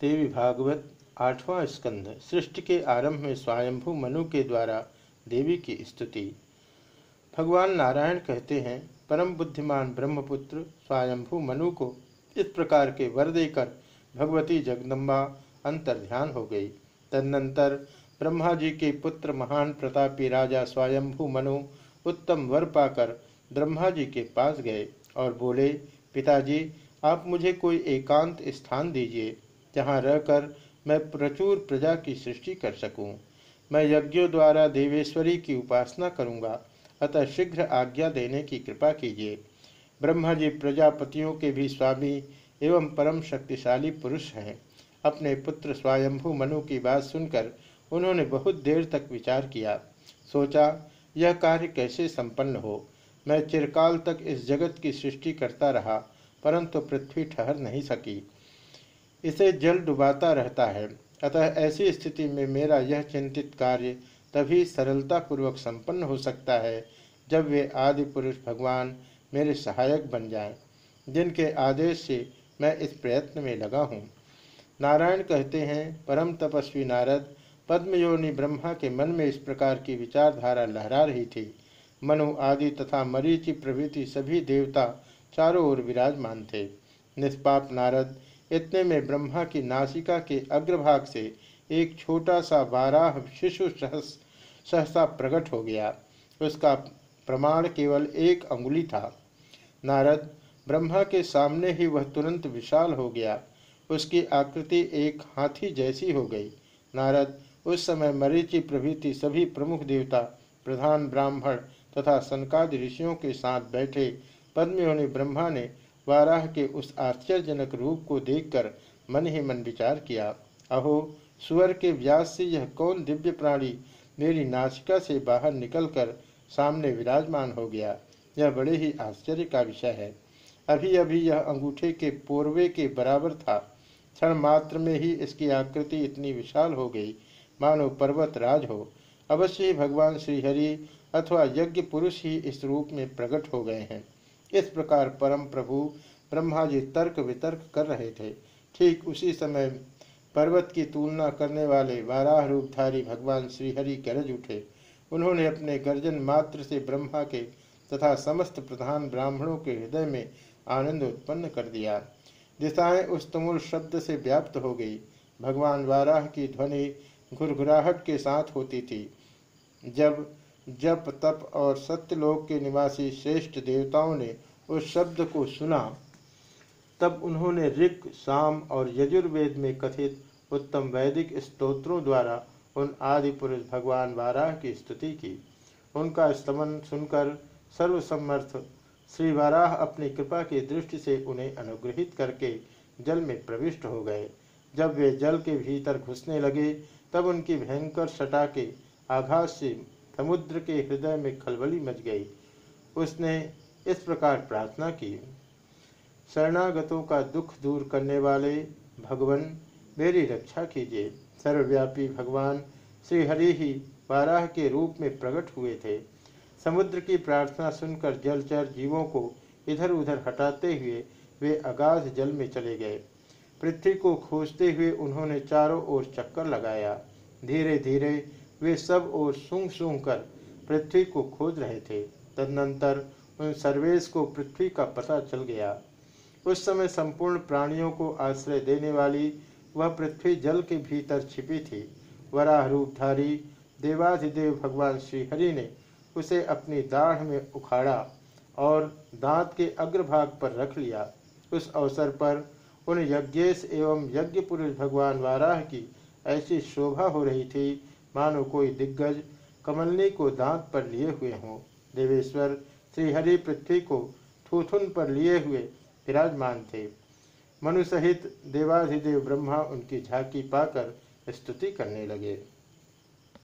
देवी भागवत आठवां स्कंध, सृष्टि के आरंभ में स्वयंभू मनु के द्वारा देवी की स्तुति। भगवान नारायण कहते हैं, परम बुद्धिमान ब्रह्मपुत्र स्वयंभू मनु को इस प्रकार के वर देकर भगवती जगदम्बा अंतर ध्यान हो गई। तदनंतर ब्रह्मा जी के पुत्र महान प्रतापी राजा स्वयंभू मनु उत्तम वर पाकर ब्रह्मा जी के पास गए और बोले, पिताजी, आप मुझे कोई एकांत स्थान दीजिए। जहाँ रहकर मैं प्रचुर प्रजा की सृष्टि कर सकूँ। मैं यज्ञों द्वारा देवेश्वरी की उपासना करूँगा। अतः शीघ्र आज्ञा देने की कृपा कीजिए। ब्रह्मा जी प्रजापतियों के भी स्वामी एवं परम शक्तिशाली पुरुष हैं। अपने पुत्र स्वयंभू मनु की बात सुनकर उन्होंने बहुत देर तक विचार किया। सोचा, यह कार्य कैसे संपन्न हो? मैं चिरकाल तक इस जगत की सृष्टि करता रहा, परंतु पृथ्वी ठहर नहीं सकी। इसे जल डुबाता रहता है। अतः ऐसी स्थिति में मेरा यह चिंतित कार्य तभी सरलता पूर्वक संपन्न हो सकता है जब वे आदि पुरुष भगवान मेरे सहायक बन जाएँ, जिनके आदेश से मैं इस प्रयत्न में लगा हूँ। नारायण कहते हैं परम तपस्वी नारद पद्मयोनि ब्रह्मा के मन में इस प्रकार की विचारधारा लहरा रही थी। मनु आदि तथा मरीचि प्रभृति सभी देवता चारों ओर विराजमान थे। निष्पाप नारद इतने में ब्रह्मा की नासिका के अग्रभाग से एक छोटा सा बारह शिशु सहस, सहसा प्रकट हो गया। उसका प्रमाण केवल एक अंगुली था। नारद, ब्रह्मा के सामने ही वह तुरंत विशाल हो गया। उसकी आकृति एक हाथी जैसी हो गई। नारद, उस समय मरीचि प्रभृति सभी प्रमुख देवता, प्रधान ब्राह्मण तथा सनकादि ऋषियों के साथ बैठे पद्मयोनि ब्रह्मा ने वाराह के उस आश्चर्यजनक रूप को देखकर मन ही मन विचार किया, अहो, सुअर के व्यास से यह कौन दिव्य प्राणी मेरी नासिका से बाहर निकलकर सामने विराजमान हो गया? यह बड़े ही आश्चर्य का विषय है। अभी अभी यह अंगूठे के पोरवे के बराबर था। क्षण मात्र में ही इसकी आकृति इतनी विशाल हो गई। मानो पर्वत राज हो। अवश्य ही भगवान श्रीहरि अथवा यज्ञ पुरुष ही इस रूप में प्रकट हो गए हैं। इस प्रकार परम प्रभु ब्रह्मा जी तर्क वितर्क कर रहे थे। ठीक उसी समय पर्वत की तुलना करने वाले वाराह रूपधारी भगवान श्रीहरि गरज उठे। उन्होंने अपने गर्जन मात्र से ब्रह्मा के तथा समस्त प्रधान ब्राह्मणों के हृदय में आनंद उत्पन्न कर दिया। दिशाएँ उस तुमुल शब्द से व्याप्त हो गई। भगवान वाराह की ध्वनि घुरघुराहट के साथ होती थी। जब जप, तप और सत्यलोक के निवासी श्रेष्ठ देवताओं ने उस शब्द को सुना। तब उन्होंने ऋग साम और यजुर्वेद में कथित उत्तम वैदिक स्तोत्रों द्वारा उन आदि पुरुष भगवान वाराह की स्तुति की। उनका स्तमन सुनकर सर्वसमर्थ श्री वाराह अपनी कृपा की दृष्टि से उन्हें अनुग्रहित करके जल में प्रविष्ट हो गए। जब वे जल के भीतर घुसने लगे, तब उनकी भयंकर सटा के आघात से समुद्र के हृदय में खलबली मच गई। उसने इस प्रकार प्रार्थना की। शरणागतों का दुख दूर करने वाले भगवान, मेरी रक्षा कीजिए। सर्वव्यापी भगवान श्रीहरि ही वाराह के रूप में प्रकट हुए थे। समुद्र की प्रार्थना सुनकर जलचर जीवों को इधर उधर हटाते हुए वे अगाध जल में चले गए। पृथ्वी को खोजते हुए उन्होंने चारों ओर चक्कर लगाया। धीरे धीरे वे सब ओर सूंघ सूंघ कर पृथ्वी को खोज रहे थे। तदनंतर उन सर्वेश को पृथ्वी का पता चल गया। उस समय संपूर्ण प्राणियों को आश्रय देने वाली वह पृथ्वी जल के भीतर छिपी थी। वराह रूपधारी देवाधिदेव भगवान श्रीहरि ने उसे अपनी दाढ़ में उखाड़ा और दांत के अग्रभाग पर रख लिया। उस अवसर पर उन यज्ञेश एवं यज्ञ पुरुष भगवान वाराह की ऐसी शोभा हो रही थी मानो कोई दिग्गज कमलनी को दांत पर लिए हुए हों। देवेश्वर श्रीहरि पृथ्वी को थूथुन पर लिए हुए विराजमान थे। मनु सहित देवाधिदेव ब्रह्मा उनकी झांकी पाकर स्तुति करने लगे।